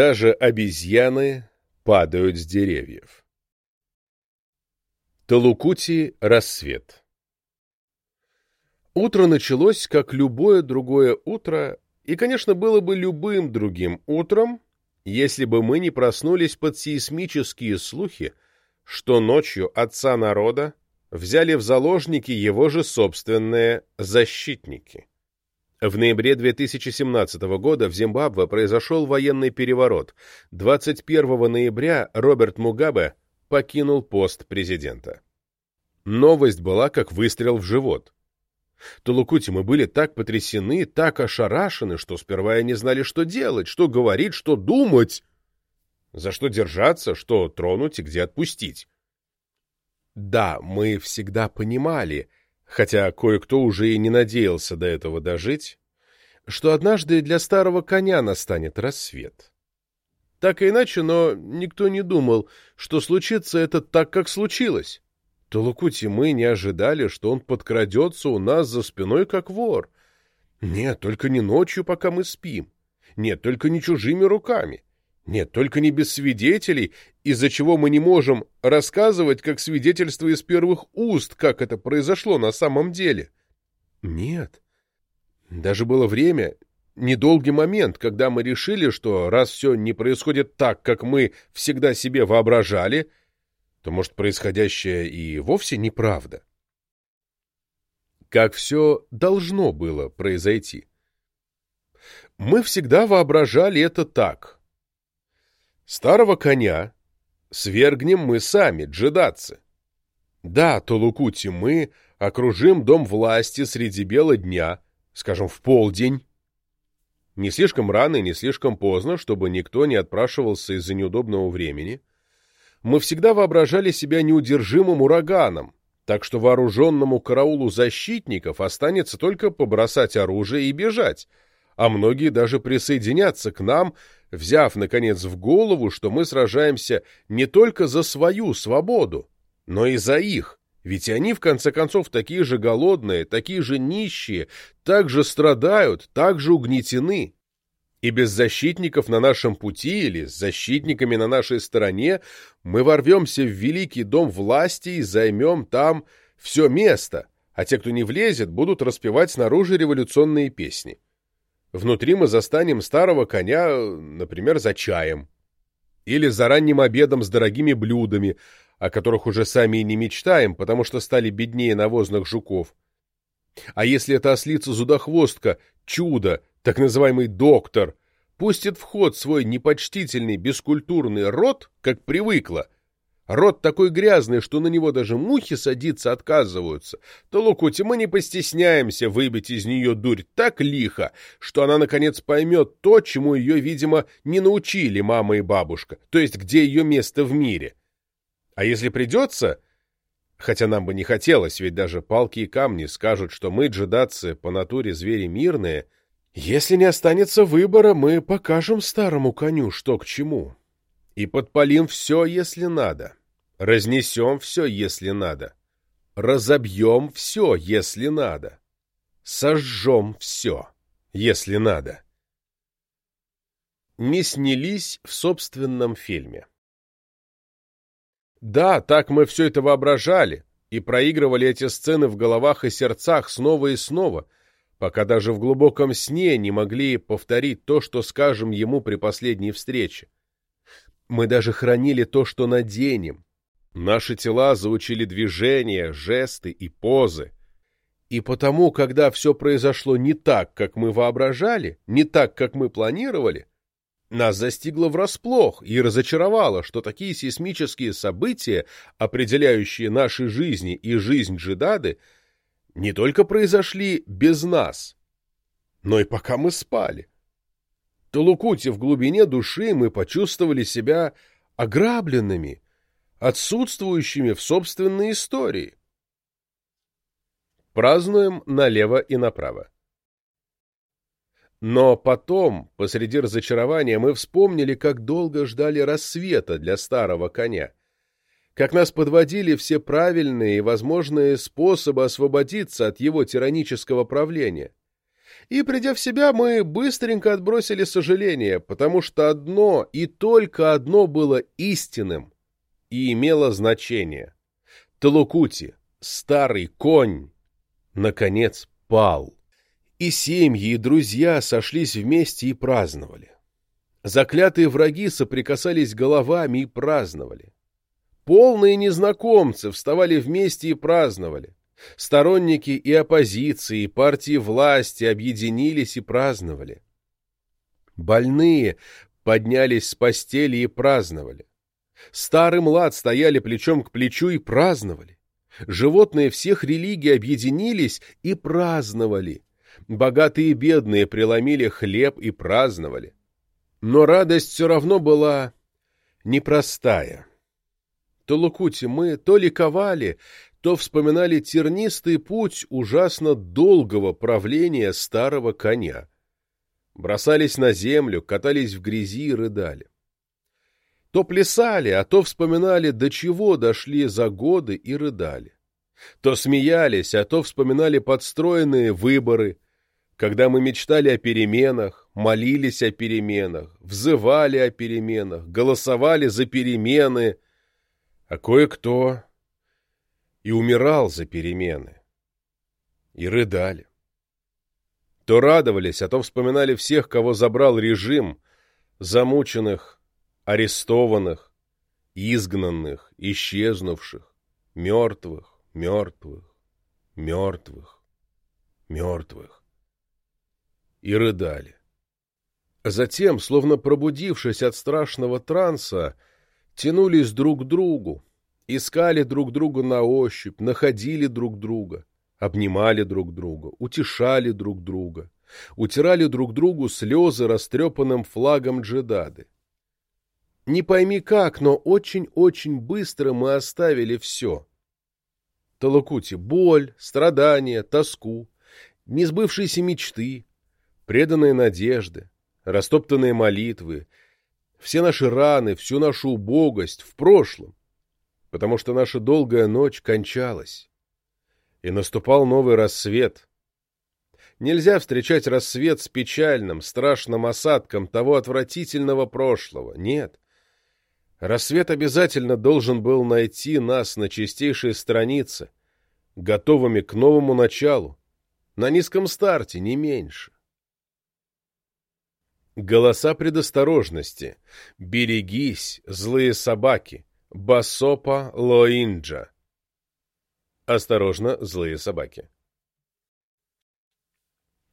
Даже обезьяны падают с деревьев. Талукути рассвет Утро началось, как любое другое утро, и, конечно, было бы любым другим утром, если бы мы не проснулись под сейсмические слухи, что ночью отца народа взяли в заложники его же собственные защитники. В ноябре 2017 года в Зимбабве произошел военный переворот. 21 ноября Роберт Мугабе покинул пост президента. Новость была как выстрел в живот. Тулукути мы были так потрясены, так ошарашены, что сперва и не знали, что делать, что говорить, что думать, за что держаться, что тронуть и где отпустить. Да, мы всегда понимали, хотя кое-кто уже и не надеялся до этого дожить, что однажды для старого коня настанет рассвет. Так и иначе, но никто не думал, что случится это так, как случилось. Толокути мы не ожидали, что он подкрадется у нас за спиной, как вор. Нет, только не ночью, пока мы спим. Нет, только не чужими руками. Нет, только не без свидетелей, из-за чего мы не можем рассказывать как свидетельство из первых уст, как это произошло на самом деле. Нет. Даже было время, недолгий момент, когда мы решили, что раз все не происходит так, как мы всегда себе воображали, то, может, происходящее и вовсе неправда. Как все должно было произойти. Мы всегда воображали это так. Старого коня свергнем мы сами, джедацы. Да, Толукути, мы окружим дом власти среди бела дня, скажем, в полдень. Не слишком рано и не слишком поздно, чтобы никто не отпрашивался из-за неудобного времени мы всегда воображали себя неудержимым ураганом, так что вооруженному караулу защитников останется только побросать оружие и бежать, а многие даже присоединятся к нам, взяв, наконец, в голову, что мы сражаемся не только за свою свободу, но и за их, ведь они, в конце концов, такие же голодные, такие же нищие, так же страдают, так же угнетены. И без защитников на нашем пути или с защитниками на нашей стороне мы ворвемся в великий дом власти и займем там все место, а те, кто не влезет, будут распевать снаружи революционные песни. Внутри мы застанем старого коня, например, за чаем. Или за ранним обедом с дорогими блюдами, о которых уже сами и не мечтаем, потому что стали беднее навозных жуков. А если это ослица-зудохвостка, чудо, так называемый доктор, пустит в ход свой непочтительный бескультурный рот, как привыкла, рот такой грязный, что на него даже мухи садиться отказываются, то, Лукути, мы не постесняемся выбить из нее дурь так лихо, что она, наконец, поймет то, чему ее, видимо, не научили мама и бабушка, то есть где ее место в мире. А если придется, хотя нам бы не хотелось, ведь даже палки и камни скажут, что мы, джедацы, по натуре звери мирные — если не останется выбора, мы покажем старому коню, что к чему. И подпалим все, если надо. Разнесем все, если надо. Разобьем все, если надо. Сожжем все, если надо. Не снялись в собственном фильме. Да, так мы все это воображали и проигрывали эти сцены в головах и сердцах снова и снова — пока даже в глубоком сне не могли повторить то, что скажем ему при последней встрече. Мы даже хранили то, что наденем. Наши тела заучили движения, жесты и позы. И потому, когда все произошло не так, как мы воображали, не так, как мы планировали, нас застигло врасплох и разочаровало, что такие сейсмические события, определяющие наши жизни и жизнь Джидады, не только произошли без нас, но и пока мы спали. Толукути в глубине души мы почувствовали себя ограбленными, отсутствующими в собственной истории. Празднуем налево и направо. Но потом, посреди разочарования, мы вспомнили, как долго ждали рассвета для старого коня как нас подводили все правильные и возможные способы освободиться от его тиранического правления, И, придя в себя, мы быстренько отбросили сожаление, потому что одно и только одно было истинным и имело значение. Талукути, старый конь, наконец пал. И семьи, и друзья сошлись вместе и праздновали. Заклятые враги соприкасались головами и праздновали. Полные незнакомцы вставали вместе и праздновали. Сторонники и оппозиции, и партии власти объединились и праздновали. Больные поднялись с постели и праздновали. Старый млад стояли плечом к плечу и праздновали. Животные всех религий объединились и праздновали. Богатые и бедные преломили хлеб и праздновали. Но радость все равно была непростая. То Лукути мы то ликовали, то вспоминали тернистый путь ужасно долгого правления старого коня. Бросались на землю, катались в грязи и рыдали. То плясали, а то вспоминали, до чего дошли за годы и рыдали. То смеялись, а то вспоминали подстроенные выборы, когда мы мечтали о переменах, молились о переменах, взывали о переменах, голосовали за перемены, а кое-кто и умирал за перемены. И рыдали. То радовались, а то вспоминали всех, кого забрал режим, замученных, арестованных, изгнанных, исчезнувших, мертвых, мертвых, мертвых, мертвых. И рыдали. Затем, словно пробудившись от страшного транса, тянулись друг к другу, искали друг друга на ощупь, находили друг друга, обнимали друг друга, утешали друг друга, утирали друг другу слезы растрепанным флагом джедады. Не пойми как, но очень-очень быстро мы оставили все. Талакути — боль, страдания, тоску, несбывшиеся мечты, преданные надежды, растоптанные молитвы, все наши раны, всю нашу убогость в прошлом, потому что наша долгая ночь кончалась, и наступал новый рассвет. Нельзя встречать рассвет с печальным, страшным осадком того отвратительного прошлого. Нет. Рассвет обязательно должен был найти нас на чистейшей странице, готовыми к новому началу, на низком старте, не меньше. Голоса предосторожности. Берегись, злые собаки. Басопа Лоинджа. Осторожно, злые собаки.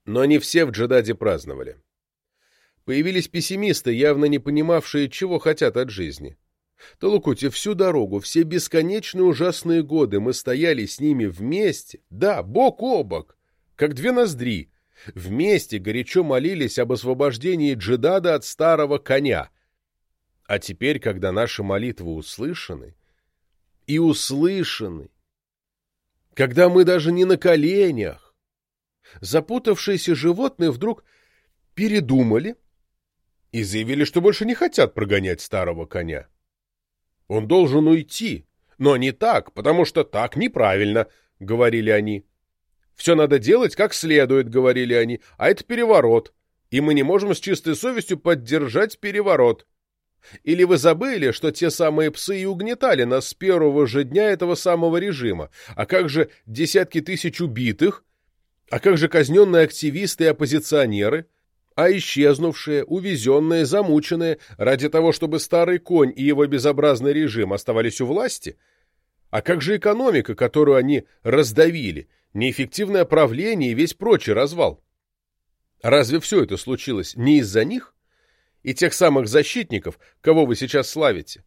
Но не все в Джедаде праздновали. Появились пессимисты, явно не понимавшие, чего хотят от жизни. Толукути, всю дорогу, все бесконечные ужасные годы мы стояли с ними вместе, да, бок о бок, как две ноздри, вместе горячо молились об освобождении Джедада от старого коня — а теперь, когда наши молитвы услышаны, и услышаны, когда мы даже не на коленях, запутавшиеся животные вдруг передумали и заявили, что больше не хотят прогонять старого коня. Он должен уйти, но не так, потому что так неправильно, — говорили они. Все надо делать как следует, — говорили они, — а это переворот, и мы не можем с чистой совестью поддержать переворот. Или вы забыли, что те самые псы и угнетали нас с первого же дня этого самого режима? А как же десятки тысяч убитых? А как же казненные активисты и оппозиционеры? А исчезнувшие, увезенные, замученные ради того, чтобы старый конь и его безобразный режим оставались у власти? А как же экономика, которую они раздавили, неэффективное правление и весь прочий развал? Разве все это случилось не из-за них? и тех самых защитников, кого вы сейчас славите.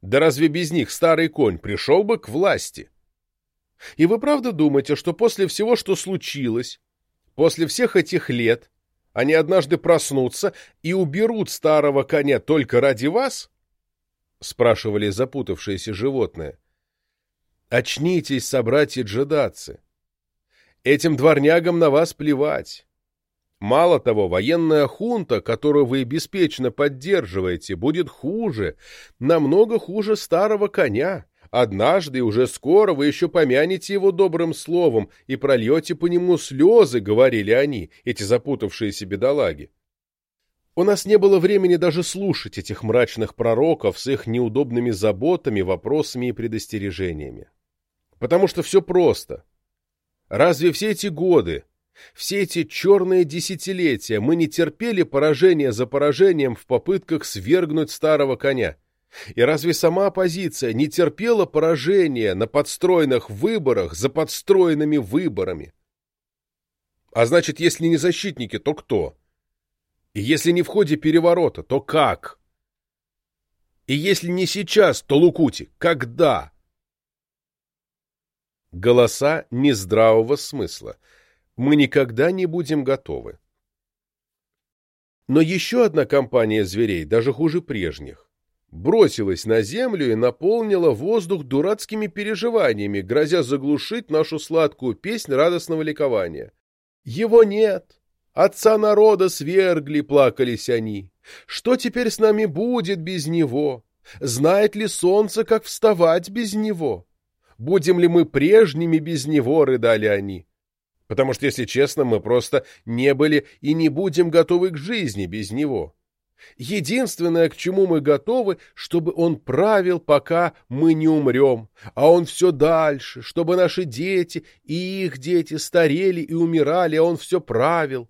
Да разве без них старый конь пришел бы к власти? И вы правда думаете, что после всего, что случилось, после всех этих лет, они однажды проснутся и уберут старого коня только ради вас? Спрашивали запутавшиеся животные. Очнитесь, собратья-джедацы. Этим дворнягам на вас плевать. Мало того, военная хунта, которую вы беспечно поддерживаете, будет хуже, намного хуже старого коня. Однажды уже скоро вы еще помянете его добрым словом и прольете по нему слезы, — говорили они, эти запутавшиеся бедолаги. У нас не было времени даже слушать этих мрачных пророков с их неудобными заботами, вопросами и предостережениями. Потому что все просто. Разве все эти годы, все эти черные десятилетия мы не терпели поражения за поражением в попытках свергнуть старого коня? И разве сама оппозиция не терпела поражения на подстроенных выборах за подстроенными выборами? А значит, если не защитники, то кто? И если не в ходе переворота, то как? И если не сейчас, то Лукути, когда? Голоса нездравого смысла. Мы никогда не будем готовы. Но еще одна компания зверей, даже хуже прежних, бросилась на землю и наполнила воздух дурацкими переживаниями, грозя заглушить нашу сладкую песнь радостного ликования. Его нет, Отца народа свергли, плакались они. Что теперь с нами будет без него? Знает ли солнце, как вставать без него? Будем ли мы прежними без него, рыдали они. Потому что, если честно, мы просто не были и не будем готовы к жизни без него. Единственное, к чему мы готовы, чтобы он правил, пока мы не умрем, а он все дальше, чтобы наши дети и их дети старели и умирали, а он все правил.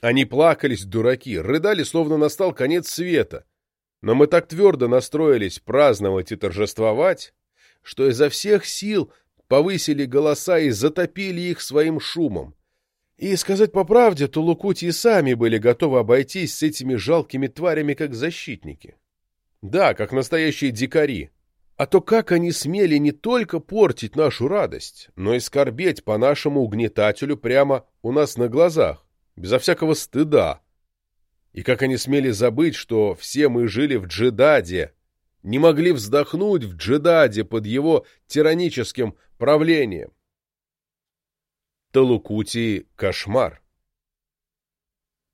Они плакались, дураки, рыдали, словно настал конец света. Но мы так твердо настроились праздновать и торжествовать, что изо всех сил повысили голоса и затопили их своим шумом. И, сказать по правде, то Лукути и сами были готовы обойтись с этими жалкими тварями как защитники. Да, как настоящие дикари. А то как они смели не только портить нашу радость, но и скорбеть по нашему угнетателю прямо у нас на глазах безо всякого стыда. И как они смели забыть, что все мы жили в Джедаде, не могли вздохнуть в Джедаде под его тираническим правлением. Талукути — кошмар.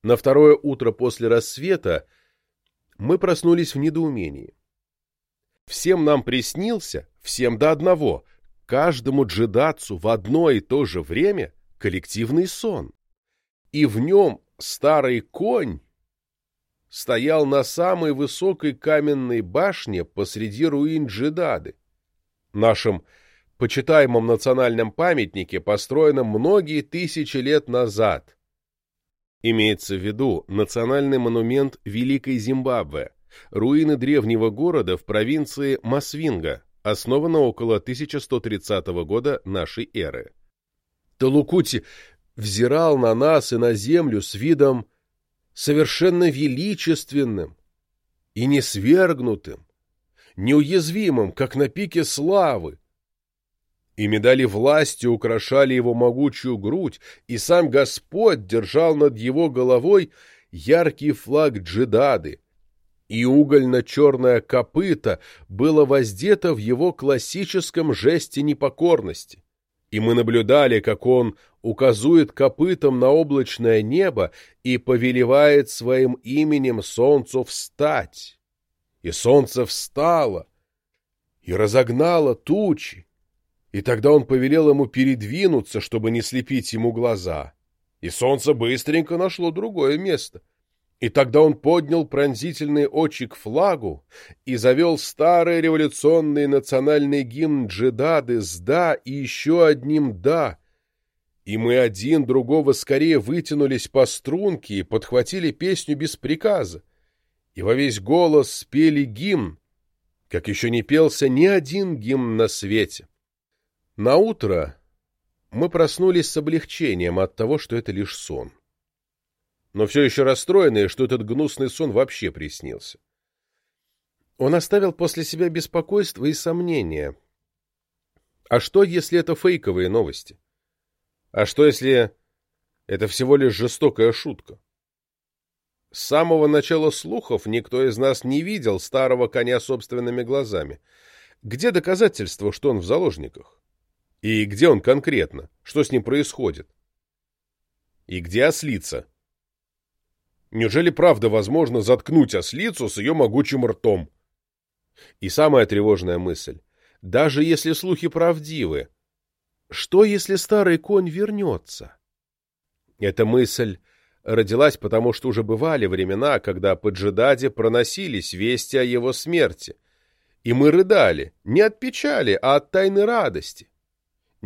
На второе утро после рассвета мы проснулись в недоумении. Всем нам приснился, всем до одного, каждому джедацу в одно и то же время коллективный сон и в нем старый конь стоял на самой высокой каменной башне посреди руин Джидады, нашем почитаемом национальном памятнике, построенном многие тысячи лет назад. Имеется в виду национальный монумент Великой Зимбабве, руины древнего города в провинции Масвинга, основана около 1130 года нашей эры. Талукути взирал на нас и на землю с видом совершенно величественным и несвергнутым, неуязвимым, как на пике славы. И медали власти украшали его могучую грудь, и сам Господь держал над его головой яркий флаг джедады, и угольно-черное копыто было воздето в его классическом жесте непокорности и мы наблюдали, как он указует копытом на облачное небо и повелевает своим именем солнцу встать. И солнце встало и разогнало тучи, и тогда он повелел ему передвинуться, чтобы не слепить ему глаза. И солнце быстренько нашло другое место — и тогда он поднял пронзительные очи к флагу и завел старый революционный национальный гимн джедады с «да» и еще одним «да». И мы один другого скорее вытянулись по струнке и подхватили песню без приказа. И во весь голос спели гимн, как еще не пелся ни один гимн на свете. На утро мы проснулись с облегчением от того, что это лишь сон но все еще расстроенные, что этот гнусный сон вообще приснился. Он оставил после себя беспокойство и сомнения. А что, если это фейковые новости? А что, если это всего лишь жестокая шутка? С самого начала слухов никто из нас не видел старого коня собственными глазами. Где доказательства, что он в заложниках? И где он конкретно? Что с ним происходит? И где ослица? Неужели правда возможно заткнуть ослицу с ее могучим ртом? И самая тревожная мысль. даже если слухи правдивы. Что, если старый конь вернется? Эта мысль родилась потому, что уже бывали времена, когда по Джедаде проносились вести о его смерти. И мы рыдали, не от печали, а от тайной радости.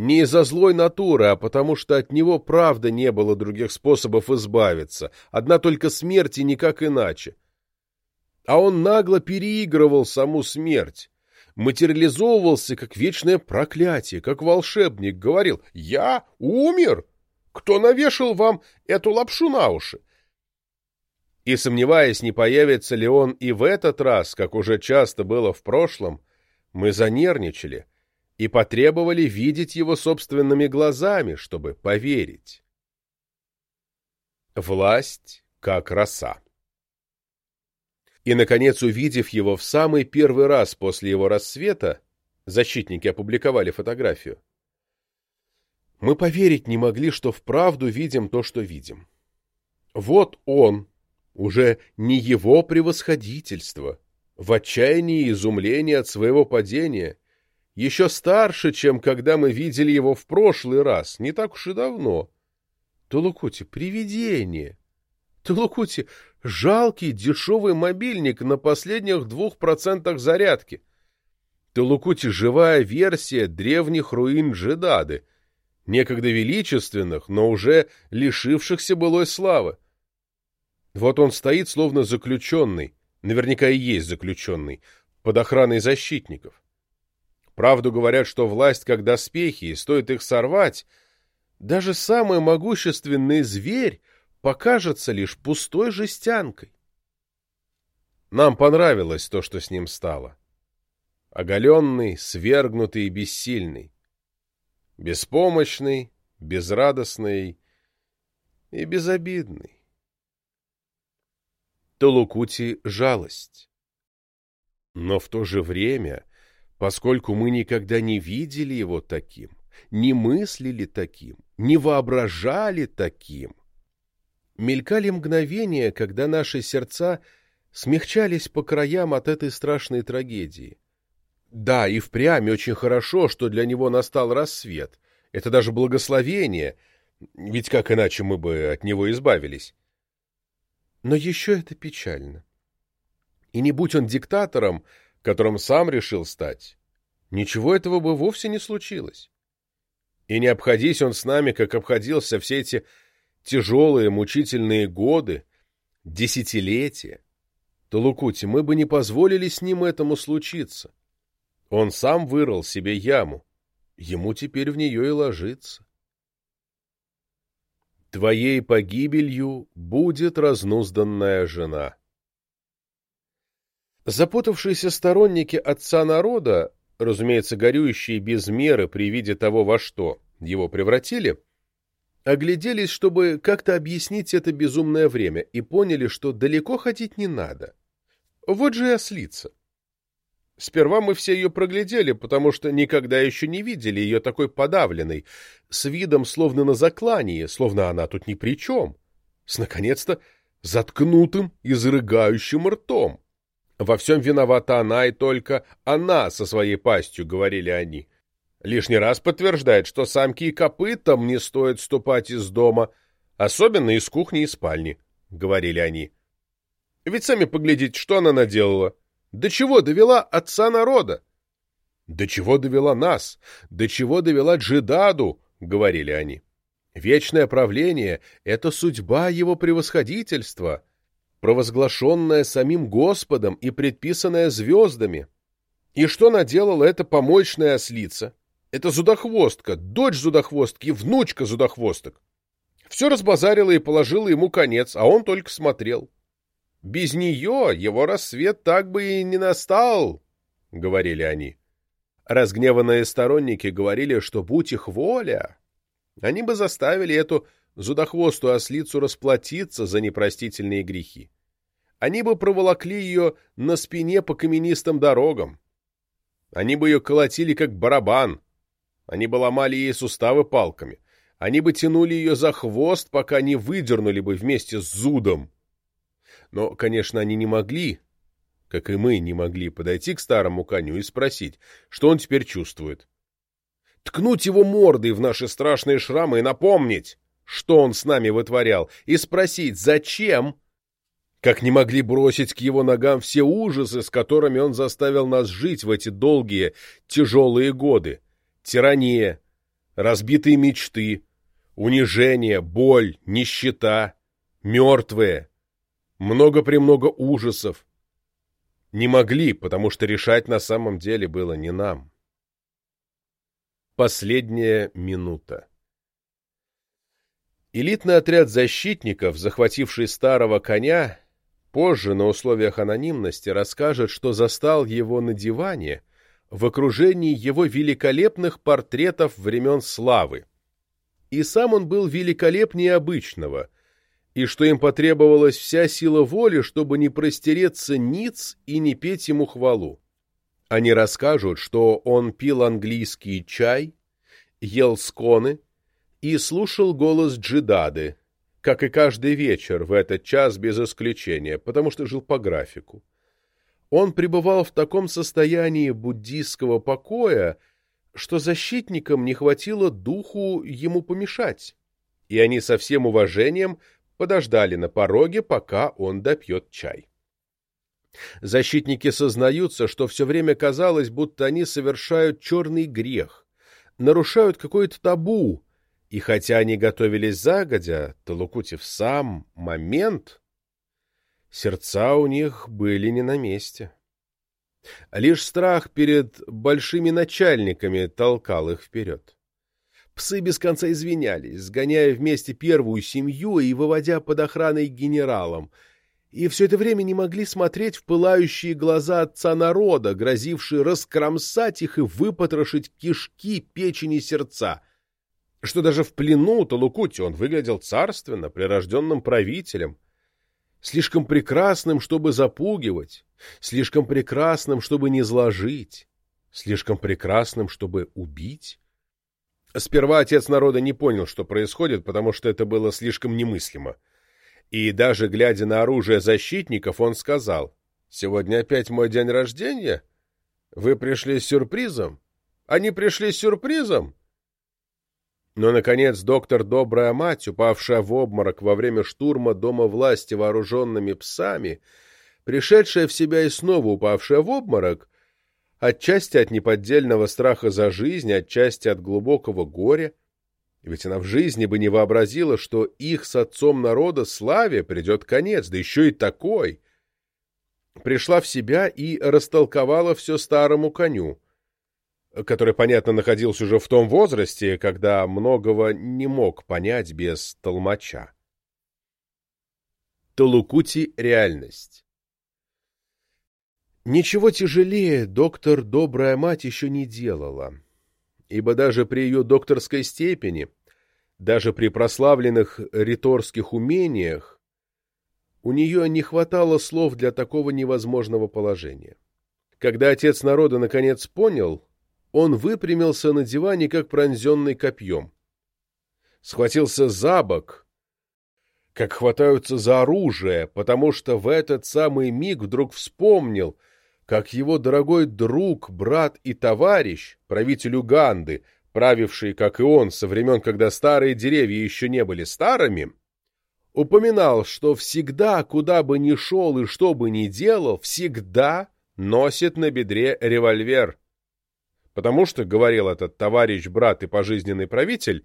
Не из-за злой натуры, а потому что от него правда не было других способов избавиться, одна только смерть и никак иначе. А он нагло переигрывал саму смерть, материализовывался как вечное проклятие, как волшебник, говорил «Я умер! Кто навешал вам эту лапшу на уши?» И, сомневаясь, не появится ли он и в этот раз, как уже часто было в прошлом, мы занервничали — и потребовали видеть его собственными глазами, чтобы поверить. Власть как роса. И, наконец, увидев его в самый первый раз после его рассвета, защитники опубликовали фотографию, мы поверить не могли, что вправду видим то, что видим. Вот он, уже не его превосходительство, в отчаянии и изумлении от своего падения, еще старше, чем когда мы видели его в прошлый раз, не так уж и давно. Тулукути, привидение. Тулукути, жалкий дешевый мобильник на последних двух процентах зарядки. Тулукути, живая версия древних руин Джедады, некогда величественных, но уже лишившихся былой славы. Вот он стоит, словно заключенный, наверняка и есть заключенный, под охраной защитников. Правду говорят, что власть как доспехи, и стоит их сорвать, даже самый могущественный зверь покажется лишь пустой жестянкой. Нам понравилось то, что с ним стало. Оголенный, свергнутый и бессильный. Беспомощный, безрадостный и безобидный. Толукути — жалость. Но в то же время поскольку мы никогда не видели его таким, не мыслили таким, не воображали таким. Мелькали мгновения, когда наши сердца смягчались по краям от этой страшной трагедии. Да, и впрямь очень хорошо, что для него настал рассвет. Это даже благословение, ведь как иначе мы бы от него избавились? Но еще это печально. И не будь он диктатором, которым сам решил стать, ничего этого бы вовсе не случилось. И не обходись он с нами, как обходился все эти тяжелые, мучительные годы, десятилетия, то, Лукути, мы бы не позволили с ним этому случиться. Он сам вырыл себе яму, ему теперь в нее и ложиться. Твоей погибелью будет разнузданная жена. Запутавшиеся сторонники отца народа, разумеется, горюющие без меры при виде того, во что его превратили, огляделись, чтобы как-то объяснить это безумное время, и поняли, что далеко ходить не надо. Вот же и ослица. Сперва мы все ее проглядели, потому что никогда еще не видели ее такой подавленной, с видом словно на заклании, словно она тут ни при чем, с, наконец-то, заткнутым и зарыгающим ртом. Во всем виновата она и только она со своей пастью, говорили они. Лишний раз подтверждает, что самки и копытам не стоит ступать из дома, особенно из кухни и спальни, говорили они. Ведь сами поглядите, что она наделала. До чего довела отца народа? До чего довела нас? До чего довела Джидаду, говорили они. Вечное правление — это судьба его превосходительства, провозглашенная самим Господом и предписанная звездами. И что наделала эта помощная ослица? Это зудохвостка, дочь зудохвостки, внучка зудохвосток. Все разбазарила и положила ему конец, а он только смотрел. Без нее его рассвет так бы и не настал, — говорили они. Разгневанные сторонники говорили, что будь их воля, они бы заставили эту зудохвостую ослицу расплатиться за непростительные грехи. Они бы проволокли ее на спине по каменистым дорогам. Они бы ее колотили, как барабан. Они бы ломали ей суставы палками. Они бы тянули ее за хвост, пока не выдернули бы вместе с зудом. Но, конечно, они не могли, как и мы не могли подойти к старому коню и спросить, что он теперь чувствует. Ткнуть его мордой в наши страшные шрамы и напомнить, что он с нами вытворял, и спросить, зачем, как не могли бросить к его ногам все ужасы, с которыми он заставил нас жить в эти долгие, тяжелые годы. Тирания, разбитые мечты, унижение, боль, нищета, мертвые, много-премного ужасов. Не могли, потому что решать на самом деле было не нам. Последняя минута. Элитный отряд защитников, захвативший старого коня, позже на условиях анонимности расскажет, что застал его на диване в окружении его великолепных портретов времен славы. И сам он был великолепнее обычного, и что им потребовалась вся сила воли, чтобы не простереться ниц и не петь ему хвалу. Они расскажут, что он пил английский чай, ел сконы и слушал голос Джидады, как и каждый вечер в этот час без исключения, потому что жил по графику. Он пребывал в таком состоянии буддийского покоя, что защитникам не хватило духу ему помешать, и они со всем уважением подождали на пороге, пока он допьет чай. Защитники сознаются, что все время казалось, будто они совершают черный грех, нарушают какое-то табу, и хотя они готовились загодя, Толукутив сам момент, сердца у них были не на месте. Лишь страх перед большими начальниками толкал их вперед. Псы без конца извинялись, сгоняя вместе первую семью и выводя под охраной генералом, и все это время не могли смотреть в пылающие глаза отца народа, грозившие раскромсать их и выпотрошить кишки, печени, сердца — что даже в плену Талукути он выглядел царственно, прирожденным правителем, слишком прекрасным, чтобы запугивать, слишком прекрасным, чтобы не зложить, слишком прекрасным, чтобы убить. Сперва отец народа не понял, что происходит, потому что это было слишком немыслимо. И даже глядя на оружие защитников, он сказал, «Сегодня опять мой день рождения? Вы пришли с сюрпризом? Они пришли с сюрпризом?» Но, наконец, доктор Добрая Мать, упавшая в обморок во время штурма Дома власти вооруженными псами, пришедшая в себя и снова упавшая в обморок, отчасти от неподдельного страха за жизнь, отчасти от глубокого горя, ведь она в жизни бы не вообразила, что их с отцом народа славе придет конец, да еще и такой, пришла в себя и растолковала все старому коню, который, понятно, находился уже в том возрасте, когда многого не мог понять без толмача. Толукути — реальность. Ничего тяжелее доктор Добрая Мать еще не делала, ибо даже при ее докторской степени, даже при прославленных риторских умениях, у нее не хватало слов для такого невозможного положения. Когда отец народа наконец понял, он выпрямился на диване, как пронзенный копьем. Схватился за бок, как хватаются за оружие, потому что в этот самый миг вдруг вспомнил, как его дорогой друг, брат и товарищ, правитель Уганды, правивший, как и он, со времен, когда старые деревья еще не были старыми, упоминал, что всегда, куда бы ни шел и что бы ни делал, всегда носит на бедре револьвер потому что, говорил этот товарищ, брат и пожизненный правитель,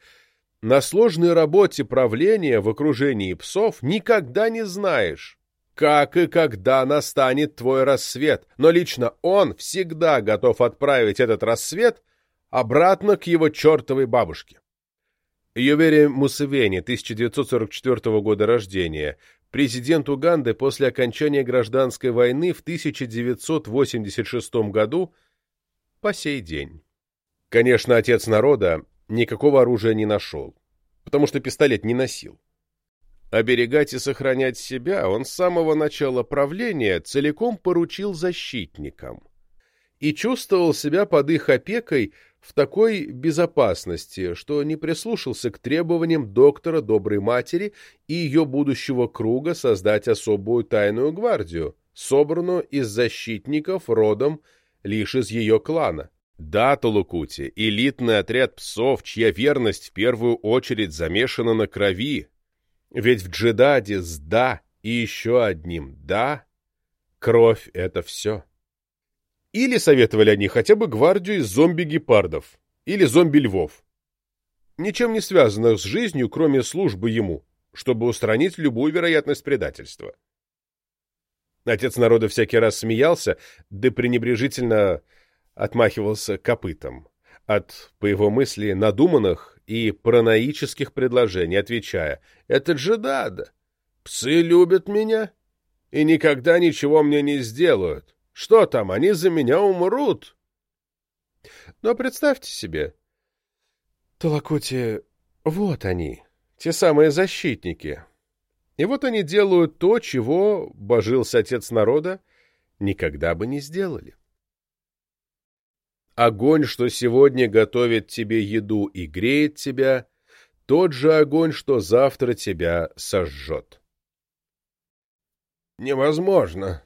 на сложной работе правления в окружении псов никогда не знаешь, как и когда настанет твой рассвет, но лично он всегда готов отправить этот рассвет обратно к его чертовой бабушке. Йовери Мусевени, 1944 года рождения, президент Уганды после окончания гражданской войны в 1986 году по сей день. Конечно, отец народа никакого оружия не нашел, потому что пистолет не носил. Оберегать и сохранять себя он с самого начала правления целиком поручил защитникам и чувствовал себя под их опекой в такой безопасности, что не прислушался к требованиям доктора Доброй Матери и ее будущего круга создать особую тайную гвардию, собранную из защитников родом лишь из ее клана. Да, Толукути, элитный отряд псов, чья верность в первую очередь замешана на крови. Ведь в Джедаде с «да» и еще одним «да» кровь — это все. Или советовали они хотя бы гвардию из зомби-гепардов или зомби-львов. Ничем не связанных с жизнью, кроме службы ему, чтобы устранить любую вероятность предательства. Отец народа всякий раз смеялся, да пренебрежительно отмахивался копытом от, по его мысли, надуманных и параноических предложений, отвечая «Это джедада. Псы любят меня и никогда ничего мне не сделают. Что там, они за меня умрут?» Но представьте себе, Толокути, вот они, те самые защитники. И вот они делают то, чего, божился отец народа, никогда бы не сделали. Огонь, что сегодня готовит тебе еду и греет тебя, тот же огонь, что завтра тебя сожжет. Невозможно.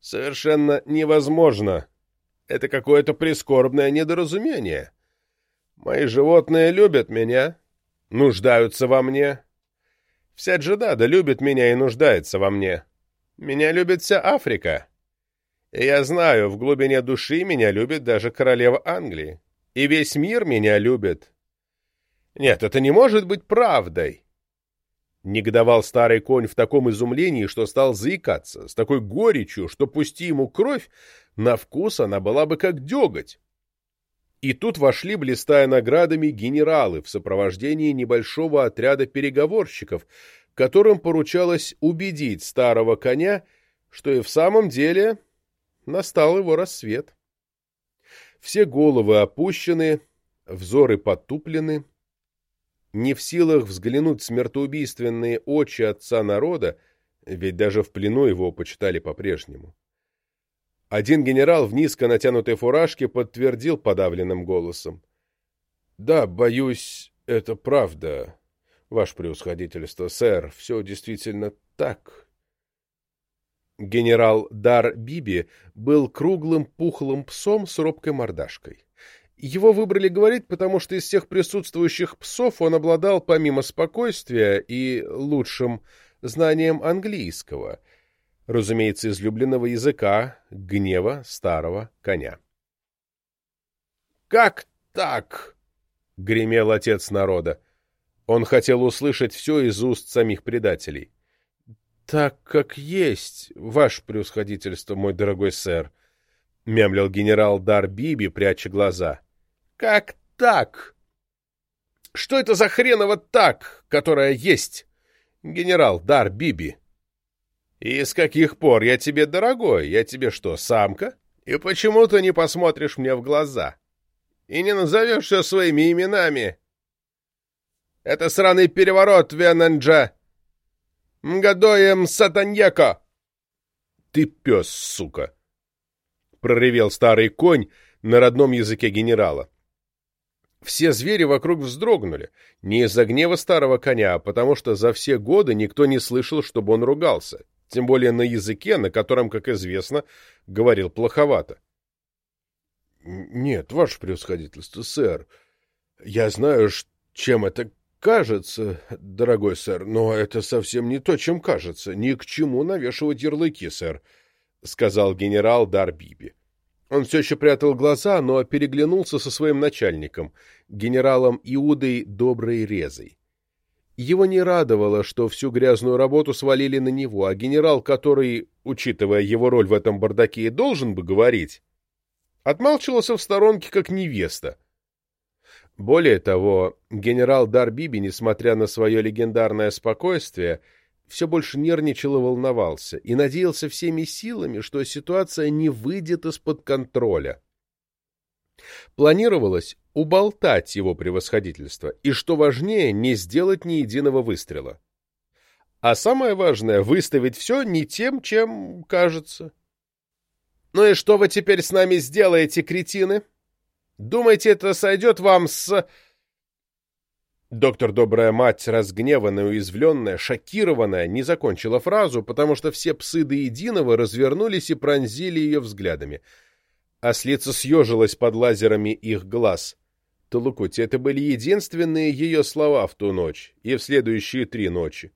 Совершенно невозможно. Это какое-то прискорбное недоразумение. Мои животные любят меня, нуждаются во мне. Вся Джедада любит меня и нуждается во мне. Меня любит вся Африка. И я знаю, в глубине души меня любит даже королева Англии. И весь мир меня любит. Нет, это не может быть правдой. Негодовал старый конь в таком изумлении, что стал заикаться, с такой горечью, что, пусти ему кровь, на вкус она была бы как деготь. И тут вошли, блистая наградами, генералы в сопровождении небольшого отряда переговорщиков, которым поручалось убедить старого коня, что и в самом деле Настал его рассвет. Все головы опущены, взоры потуплены. Не в силах взглянуть смертоубийственные очи отца народа, ведь даже в плену его почитали по-прежнему. Один генерал в низко натянутой фуражке подтвердил подавленным голосом. — Да, боюсь, это правда, ваше превосходительство, сэр, все действительно так. Генерал Дар Биби был круглым пухлым псом с робкой мордашкой. Его выбрали говорить, потому что из всех присутствующих псов он обладал, помимо спокойствия и лучшим знанием английского, разумеется, излюбленного языка, гнева старого коня. «Как так?» — гремел отец народа. Он хотел услышать все из уст самих предателей так, как есть, ваше превосходительство, мой дорогой сэр, — мямлил генерал Дар Биби, пряча глаза. — Как так? Что это за хреново так, которое есть, генерал Дар Биби? И с каких пор я тебе дорогой? Я тебе что, самка? И почему ты не посмотришь мне в глаза? И не назовешь все своими именами? Это сраный переворот, Венанджа! «Мгадоем сатаньяка!» «Ты пес, сука!» — проревел старый конь на родном языке генерала. Все звери вокруг вздрогнули, не из-за гнева старого коня, а потому что за все годы никто не слышал, чтобы он ругался, тем более на языке, на котором, как известно, говорил плоховато. — Нет, ваше превосходительство, сэр, я знаю, чем это кажется, дорогой сэр, но это совсем не то, чем кажется. Ни к чему навешивать ярлыки, сэр, — сказал генерал Дарбиби. Он все еще прятал глаза, но переглянулся со своим начальником, генералом Иудой Доброй Резой. Его не радовало, что всю грязную работу свалили на него, а генерал, который, учитывая его роль в этом бардаке, должен бы говорить, отмалчивался в сторонке, как невеста. Более того, генерал Дарбиби, несмотря на свое легендарное спокойствие, все больше нервничал и волновался, и надеялся всеми силами, что ситуация не выйдет из-под контроля. Планировалось уболтать его превосходительство, и, что важнее, не сделать ни единого выстрела. А самое важное — выставить все не тем, чем кажется. «Ну и что вы теперь с нами сделаете, кретины?» Думаете, это сойдет вам с...» Доктор Добрая Мать, разгневанная, уязвленная, шокированная, не закончила фразу, потому что все псы до единого развернулись и пронзили ее взглядами. Ослица съежилась под лазерами их глаз. Толукути, это были единственные ее слова в ту ночь и в следующие три ночи.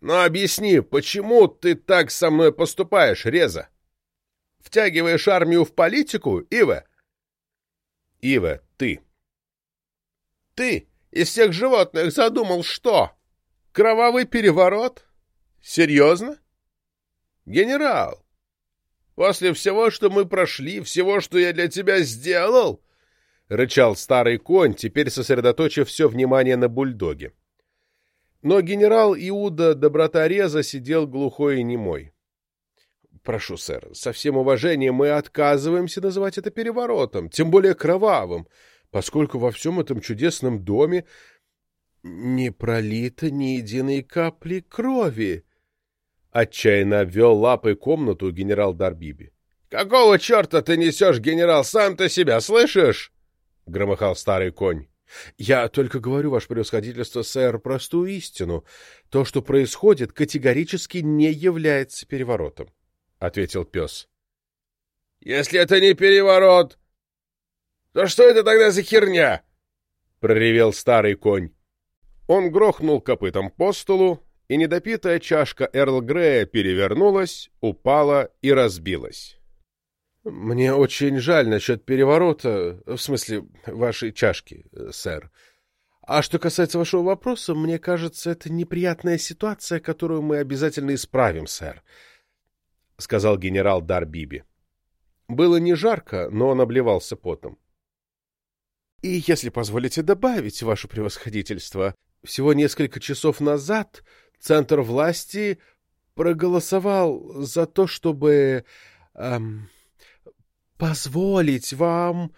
«Ну объясни, почему ты так со мной поступаешь, Реза? Втягиваешь армию в политику, Ива?» «Ива, ты». «Ты из всех животных задумал что? Кровавый переворот? Серьезно? Генерал, после всего, что мы прошли, всего, что я для тебя сделал, — рычал старый конь, теперь сосредоточив все внимание на бульдоге. Но генерал Иуда Добротореза сидел глухой и немой. — Прошу, сэр, со всем уважением мы отказываемся называть это переворотом, тем более кровавым поскольку во всем этом чудесном доме не пролито ни единой капли крови. Отчаянно обвел лапой комнату генерал Дарбиби. — Какого черта ты несешь, генерал, сам-то себя слышишь? — громыхал старый конь. — Я только говорю, ваше превосходительство, сэр, простую истину. То, что происходит, категорически не является переворотом, — ответил пес. — Если это не переворот, «Да что это тогда за херня?» — проревел старый конь. Он грохнул копытом по столу, и недопитая чашка Эрл Грея перевернулась, упала и разбилась. «Мне очень жаль насчет переворота, в смысле вашей чашки, сэр. А что касается вашего вопроса, мне кажется, это неприятная ситуация, которую мы обязательно исправим, сэр», — сказал генерал Дарбиби. Было не жарко, но он обливался потом. И, если позволите добавить, ваше превосходительство, всего несколько часов назад Центр власти проголосовал за то, чтобы эм, позволить вам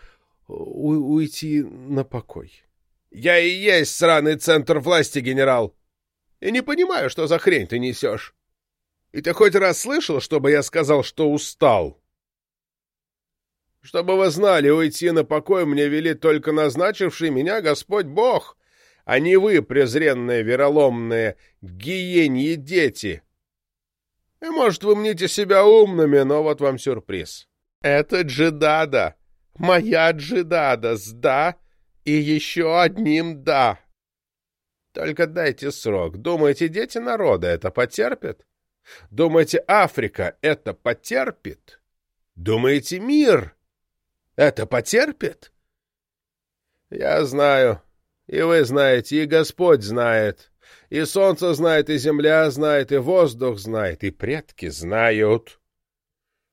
уйти на покой. — Я и есть сраный центр власти, генерал. И не понимаю, что за хрень ты несешь. И ты хоть раз слышал, чтобы я сказал, что устал? Чтобы вы знали, уйти на покой мне вели только назначивший меня Господь Бог, а не вы, презренные вероломные гиеньи дети. И, может, вы мните себя умными, но вот вам сюрприз. Это Джидада, моя Джидада с «да» и еще одним «да». Только дайте срок. Думаете, дети народа это потерпят? Думаете, Африка это потерпит? Думаете, мир это потерпит? Я знаю, и вы знаете, и Господь знает, и солнце знает, и земля знает, и воздух знает, и предки знают,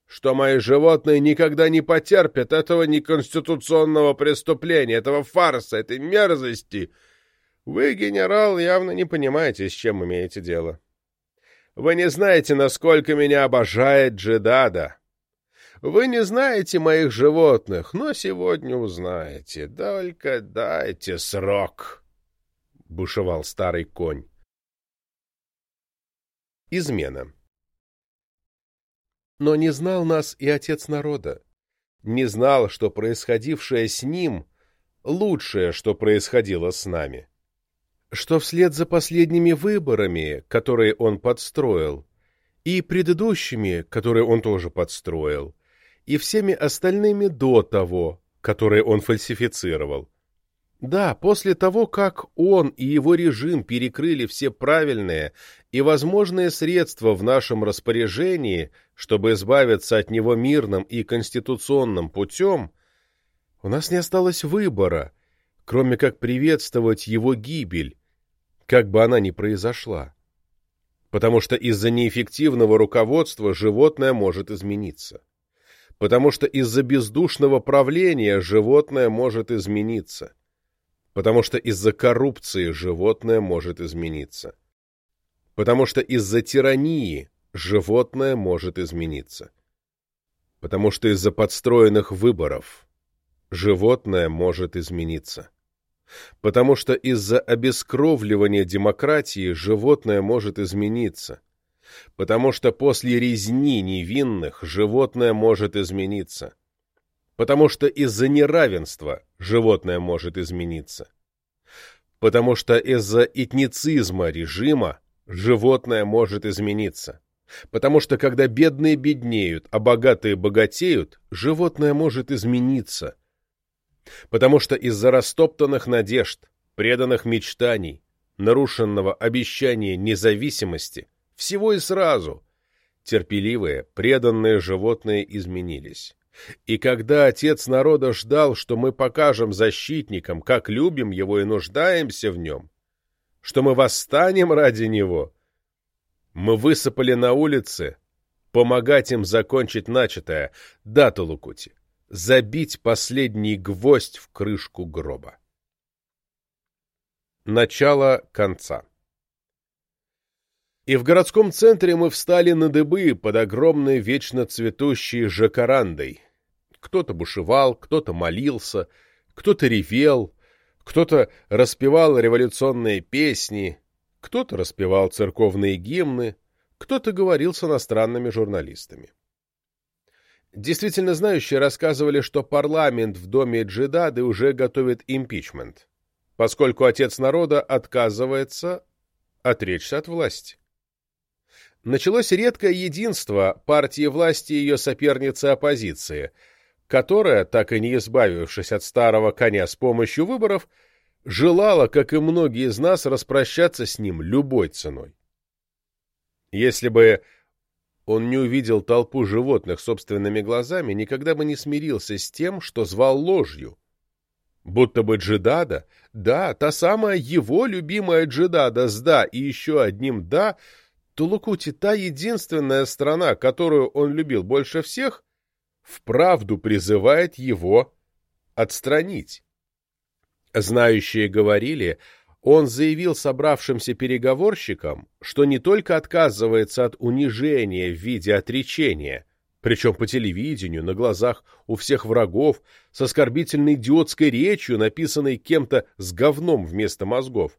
что мои животные никогда не потерпят этого неконституционного преступления, этого фарса, этой мерзости. Вы, генерал, явно не понимаете, с чем имеете дело. Вы не знаете, насколько меня обожает Джедада. Вы не знаете моих животных, но сегодня узнаете. Только дайте срок, — бушевал старый конь. Измена. Но не знал нас и отец народа. Не знал, что происходившее с ним — лучшее, что происходило с нами. Что вслед за последними выборами, которые он подстроил, и предыдущими, которые он тоже подстроил, и всеми остальными до того, которые он фальсифицировал. Да, после того, как он и его режим перекрыли все правильные и возможные средства в нашем распоряжении, чтобы избавиться от него мирным и конституционным путем, у нас не осталось выбора, кроме как приветствовать его гибель, как бы она ни произошла. Потому что из-за неэффективного руководства животное может измениться потому что из-за бездушного правления животное может измениться, потому что из-за коррупции животное может измениться, потому что из-за тирании животное может измениться, потому что из-за подстроенных выборов животное может измениться, потому что из-за обескровливания демократии животное может измениться, потому что после резни невинных животное может измениться, потому что из-за неравенства животное может измениться, потому что из-за этницизма режима животное может измениться. Потому что когда бедные беднеют, а богатые богатеют, животное может измениться. Потому что из-за растоптанных надежд, преданных мечтаний, нарушенного обещания независимости, всего и сразу, терпеливые, преданные животные изменились. И когда отец народа ждал, что мы покажем защитникам, как любим его и нуждаемся в нем, что мы восстанем ради него, мы высыпали на улице помогать им закончить начатое, да, Лукути, забить последний гвоздь в крышку гроба. Начало конца И в городском центре мы встали на дыбы под огромной вечно цветущей жакарандой. Кто-то бушевал, кто-то молился, кто-то ревел, кто-то распевал революционные песни, кто-то распевал церковные гимны, кто-то говорил с иностранными журналистами. Действительно знающие рассказывали, что парламент в доме Джидады уже готовит импичмент, поскольку отец народа отказывается отречься от власти. Началось редкое единство партии власти и ее соперницы оппозиции, которая, так и не избавившись от старого коня с помощью выборов, желала, как и многие из нас, распрощаться с ним любой ценой. Если бы он не увидел толпу животных собственными глазами, никогда бы не смирился с тем, что звал ложью. Будто бы Джидада, да, та самая его любимая Джидада с «да» и еще одним «да», Тулукути, та единственная страна, которую он любил больше всех, вправду призывает его отстранить. Знающие говорили, он заявил собравшимся переговорщикам, что не только отказывается от унижения в виде отречения, причем по телевидению, на глазах у всех врагов, с оскорбительной идиотской речью, написанной кем-то с говном вместо мозгов,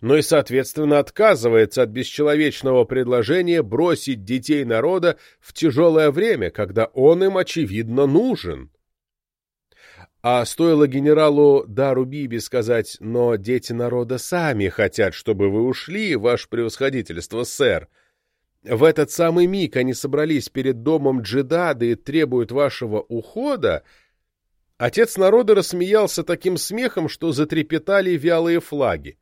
но и, соответственно, отказывается от бесчеловечного предложения бросить детей народа в тяжелое время, когда он им, очевидно, нужен. А стоило генералу Дару Биби сказать «но дети народа сами хотят, чтобы вы ушли, ваше превосходительство, сэр». В этот самый миг они собрались перед домом Джедады и требуют вашего ухода. Отец народа рассмеялся таким смехом, что затрепетали вялые флаги.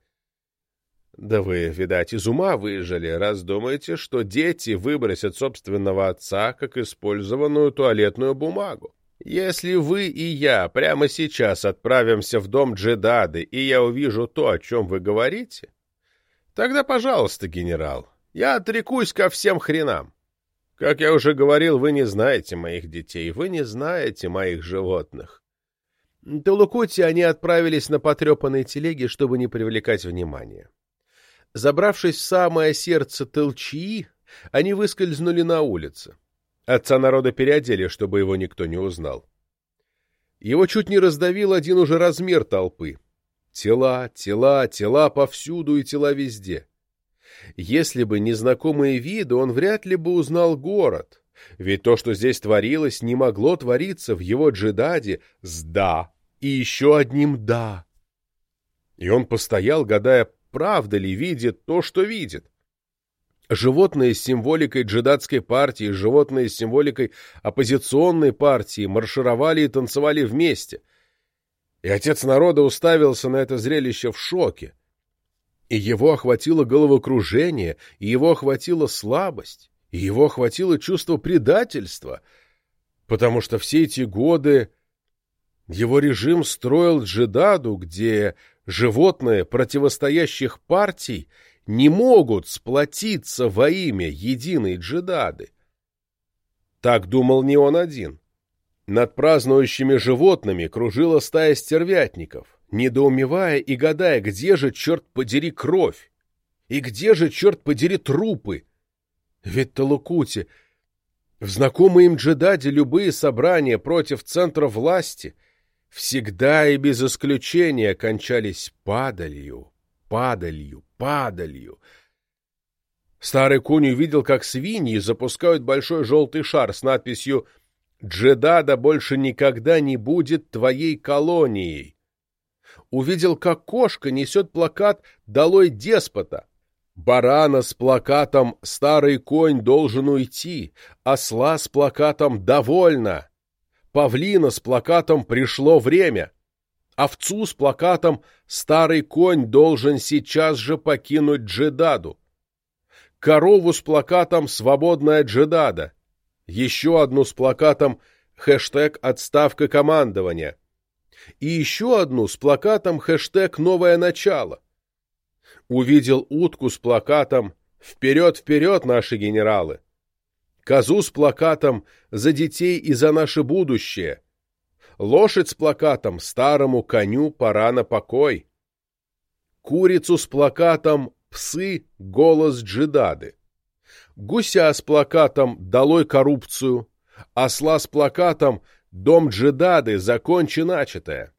Да вы, видать, из ума выжили, раз думаете, что дети выбросят собственного отца, как использованную туалетную бумагу. Если вы и я прямо сейчас отправимся в дом Джедады, и я увижу то, о чем вы говорите, тогда, пожалуйста, генерал, я отрекусь ко всем хренам. Как я уже говорил, вы не знаете моих детей, вы не знаете моих животных. До Лукути они отправились на потрепанной телеге, чтобы не привлекать внимания. Забравшись в самое сердце Телчии, они выскользнули на улицу. Отца народа переодели, чтобы его никто не узнал. Его чуть не раздавил один уже размер толпы. Тела, тела, тела повсюду и тела везде. Если бы незнакомые виды, он вряд ли бы узнал город, ведь то, что здесь творилось, не могло твориться в его джедаде с «да» и еще одним «да». И он постоял, гадая, правда ли видит то, что видит. Животные с символикой джедатской партии, животные с символикой оппозиционной партии маршировали и танцевали вместе. И отец народа уставился на это зрелище в шоке. И его охватило головокружение, и его охватила слабость, и его охватило чувство предательства, потому что все эти годы его режим строил джедаду, где животные противостоящих партий не могут сплотиться во имя единой джедады. Так думал не он один. Над празднующими животными кружила стая стервятников, недоумевая и гадая, где же, черт подери, кровь? И где же, черт подери, трупы? Ведь Талукути, в знакомой им джедаде любые собрания против центра власти всегда и без исключения кончались падалью, падалью, падалью. Старый конь увидел, как свиньи запускают большой желтый шар с надписью «Джедада больше никогда не будет твоей колонией». увидел, как кошка несет плакат «Долой деспота», барана с плакатом «Старый конь должен уйти», осла с плакатом «Довольно», павлина с плакатом «Пришло время», овцу с плакатом «Старый конь должен сейчас же покинуть Джедаду», корову с плакатом «Свободная Джедада», еще одну с плакатом «Хэштег отставка командования» и еще одну с плакатом «Хэштег новое начало». Увидел утку с плакатом «Вперед, вперед, наши генералы!» Козу с плакатом «За детей и за наше будущее!» Лошадь с плакатом «Старому коню пора на покой!» Курицу с плакатом «Псы — голос джедады!» Гуся с плакатом «Долой коррупцию!» Осла с плакатом «Дом джедады, закончи начатое!»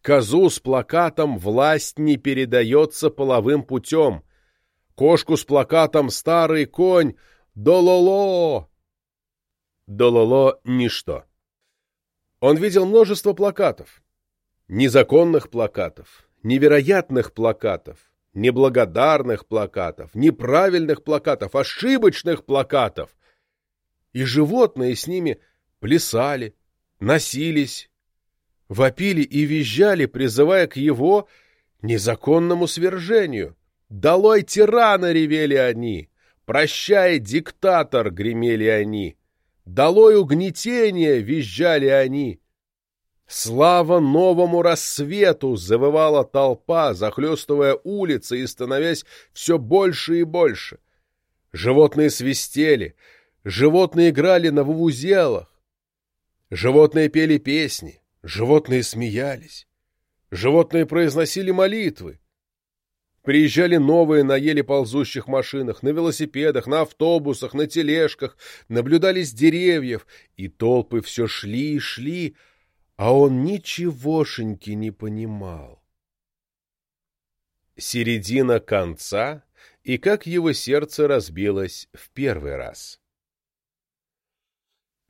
Козу с плакатом «Власть не передается половым путем!» Кошку с плакатом «Старый конь! Дололо!» Дололо — ничто. Он видел множество плакатов. Незаконных плакатов, невероятных плакатов, неблагодарных плакатов, неправильных плакатов, ошибочных плакатов. И животные с ними плясали, носились, вопили и визжали, призывая к его незаконному свержению. «Долой тирана!» — ревели они. «Прощай, диктатор!» — гремели они. «Долой угнетение!» — визжали они. «Слава новому рассвету!» — завывала толпа, захлестывая улицы и становясь все больше и больше. Животные свистели, животные играли на вувузелах, животные пели песни, животные смеялись, животные произносили молитвы. Приезжали новые на еле ползущих машинах, на велосипедах, на автобусах, на тележках, наблюдались деревьев, и толпы все шли и шли, а он ничегошеньки не понимал. Середина конца, и как его сердце разбилось в первый раз.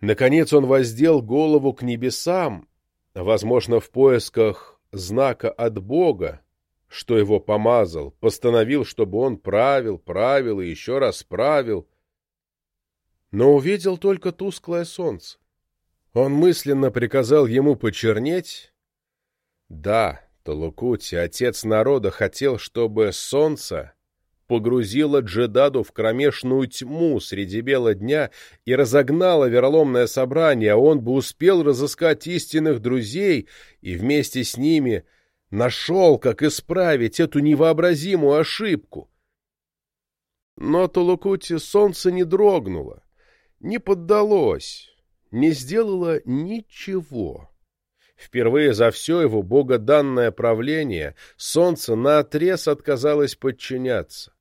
Наконец он воздел голову к небесам, возможно, в поисках знака от Бога, что его помазал, постановил, чтобы он правил, правил и еще раз правил, но увидел только тусклое солнце. Он мысленно приказал ему почернеть. Да, Толукути, отец народа, хотел, чтобы солнце погрузило Джедаду в кромешную тьму среди бела дня и разогнало вероломное собрание, а он бы успел разыскать истинных друзей и вместе с ними нашел, как исправить эту невообразимую ошибку. Но Толукути солнце не дрогнуло, не поддалось, не сделала ничего. Впервые за все его богоданное правление солнце наотрез отказалось подчиняться.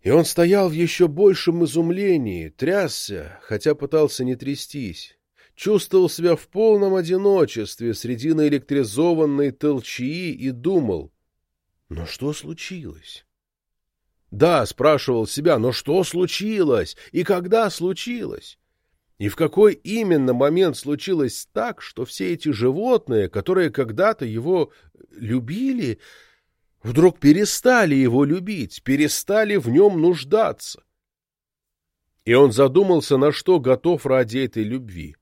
И он стоял в еще большем изумлении, трясся, хотя пытался не трястись, чувствовал себя в полном одиночестве среди наэлектризованной толчии и думал, но что случилось? Да, спрашивал себя, но что случилось и когда случилось? И в какой именно момент случилось так, что все эти животные, которые когда-то его любили, вдруг перестали его любить, перестали в нем нуждаться? И он задумался, на что готов ради этой любви.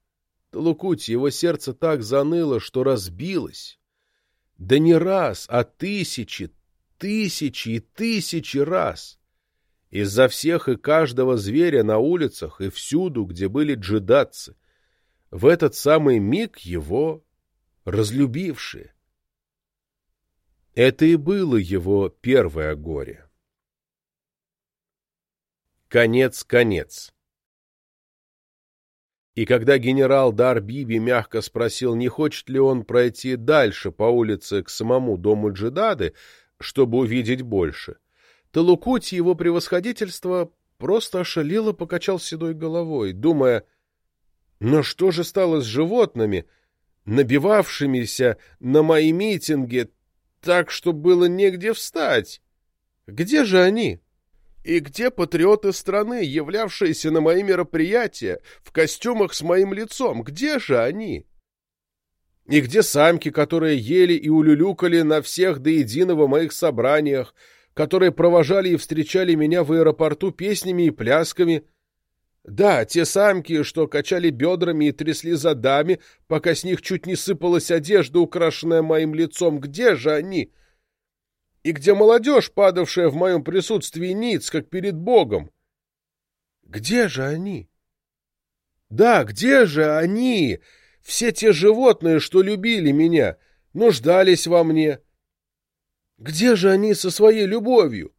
Толукути, его сердце так заныло, что разбилось. Да не раз, а тысячи, тысячи и тысячи раз. Из-за всех и каждого зверя на улицах и всюду, где были джедатцы, в этот самый миг его разлюбившие. Это и было его первое горе. Конец-конец. И когда генерал Дар Биби мягко спросил, не хочет ли он пройти дальше по улице к самому дому Джедады, чтобы увидеть больше, — Талукути его превосходительство просто ошалело покачал седой головой, думая, но что же стало с животными, набивавшимися на мои митинги так, что было негде встать? Где же они? И где патриоты страны, являвшиеся на мои мероприятия в костюмах с моим лицом? Где же они? И где самки, которые ели и улюлюкали на всех до единого моих собраниях, которые провожали и встречали меня в аэропорту песнями и плясками? Да, те самки, что качали бедрами и трясли задами, пока с них чуть не сыпалась одежда, украшенная моим лицом. Где же они? И где молодежь, падавшая в моем присутствии ниц, как перед Богом? Где же они? Да, где же они? Все те животные, что любили меня, нуждались во мне. Где же они со своей любовью?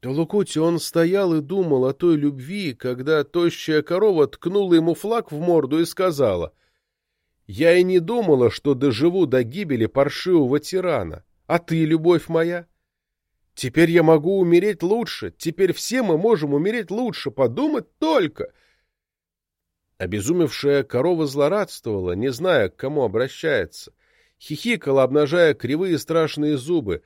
Толукути он стоял и думал о той любви, когда тощая корова ткнула ему флаг в морду и сказала, «Я и не думала, что доживу до гибели паршивого тирана. А ты, любовь моя? Теперь я могу умереть лучше, теперь все мы можем умереть лучше, подумать только!» Обезумевшая корова злорадствовала, не зная, к кому обращается. Хихикала, обнажая кривые страшные зубы.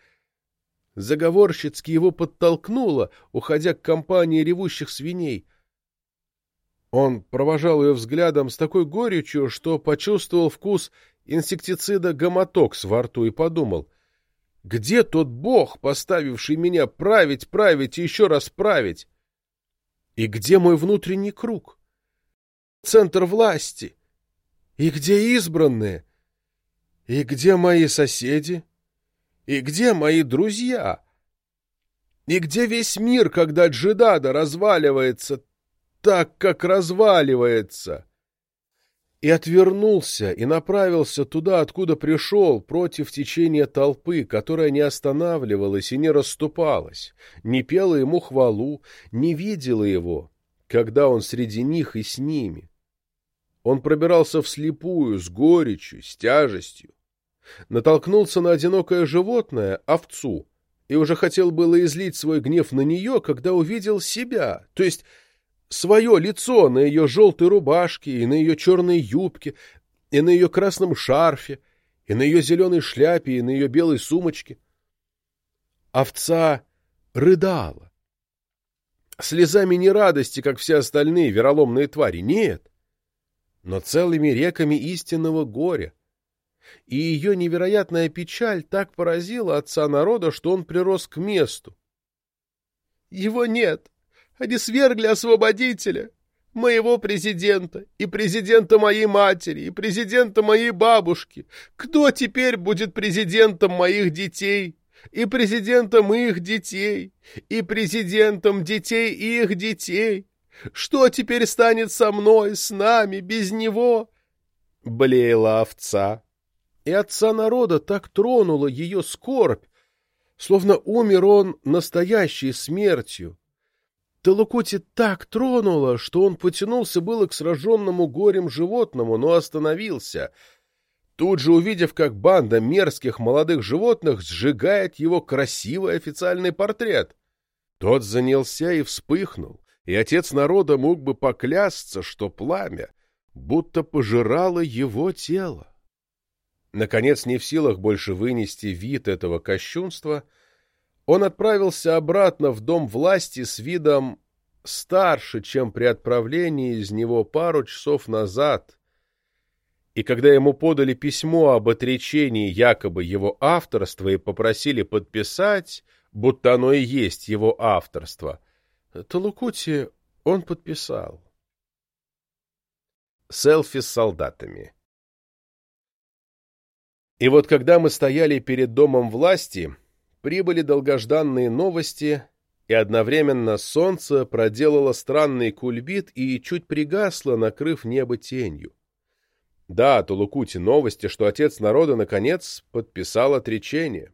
Заговорщицки его подтолкнула, уходя к компании ревущих свиней. Он провожал ее взглядом с такой горечью, что почувствовал вкус инсектицида гоматокс во рту и подумал, «Где тот бог, поставивший меня править, править и еще раз править? И где мой внутренний круг?» центр власти? И где избранные? И где мои соседи? И где мои друзья? И где весь мир, когда Джидада разваливается так, как разваливается? И отвернулся, и направился туда, откуда пришел, против течения толпы, которая не останавливалась и не расступалась, не пела ему хвалу, не видела его, когда он среди них и с ними. Он пробирался вслепую, с горечью, с тяжестью. Натолкнулся на одинокое животное, овцу, и уже хотел было излить свой гнев на нее, когда увидел себя, то есть свое лицо на ее желтой рубашке и на ее черной юбке, и на ее красном шарфе, и на ее зеленой шляпе, и на ее белой сумочке. Овца рыдала. Слезами не радости, как все остальные вероломные твари, нет но целыми реками истинного горя. И ее невероятная печаль так поразила отца народа, что он прирос к месту. «Его нет! Они свергли освободителя, моего президента, и президента моей матери, и президента моей бабушки. Кто теперь будет президентом моих детей?» и президентом их детей, и президентом детей их детей. Что теперь станет со мной, с нами, без него?» Блеяла овца. И отца народа так тронула ее скорбь, словно умер он настоящей смертью. Талукути так тронула, что он потянулся было к сраженному горем животному, но остановился, тут же увидев, как банда мерзких молодых животных сжигает его красивый официальный портрет. Тот занялся и вспыхнул, и отец народа мог бы поклясться, что пламя будто пожирало его тело. Наконец, не в силах больше вынести вид этого кощунства, он отправился обратно в дом власти с видом старше, чем при отправлении из него пару часов назад, и когда ему подали письмо об отречении якобы его авторства и попросили подписать, будто оно и есть его авторство — Талукути он подписал. Селфи с солдатами И вот когда мы стояли перед домом власти, прибыли долгожданные новости, и одновременно солнце проделало странный кульбит и чуть пригасло, накрыв небо тенью. Да, Тулукути новости, что отец народа, наконец, подписал отречение.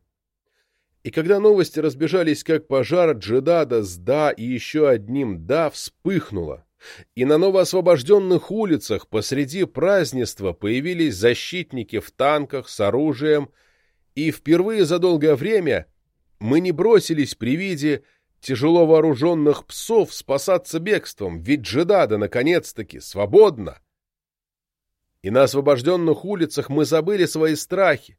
И когда новости разбежались как пожар, Джедада с «да» и еще одним «да» вспыхнуло. И на новоосвобожденных улицах посреди празднества появились защитники в танках с оружием, и впервые за долгое время мы не бросились при виде тяжело вооруженных псов спасаться бегством, ведь Джедада, наконец-таки, свободна. И на освобожденных улицах мы забыли свои страхи,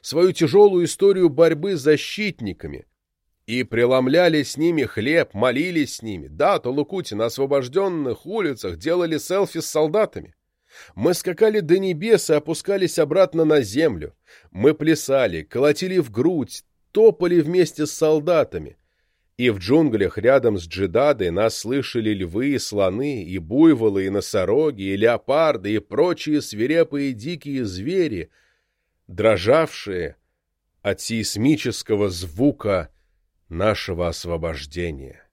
свою тяжелую историю борьбы с защитниками и преломляли с ними хлеб, молились с ними. Да, Толукути на освобожденных улицах делали селфи с солдатами. Мы скакали до небес и опускались обратно на землю. Мы плясали, колотили в грудь, топали вместе с солдатами. И в джунглях рядом с Джидадой нас слышали львы и слоны, и буйволы, и носороги, и леопарды, и прочие свирепые дикие звери, дрожавшие от сейсмического звука нашего освобождения.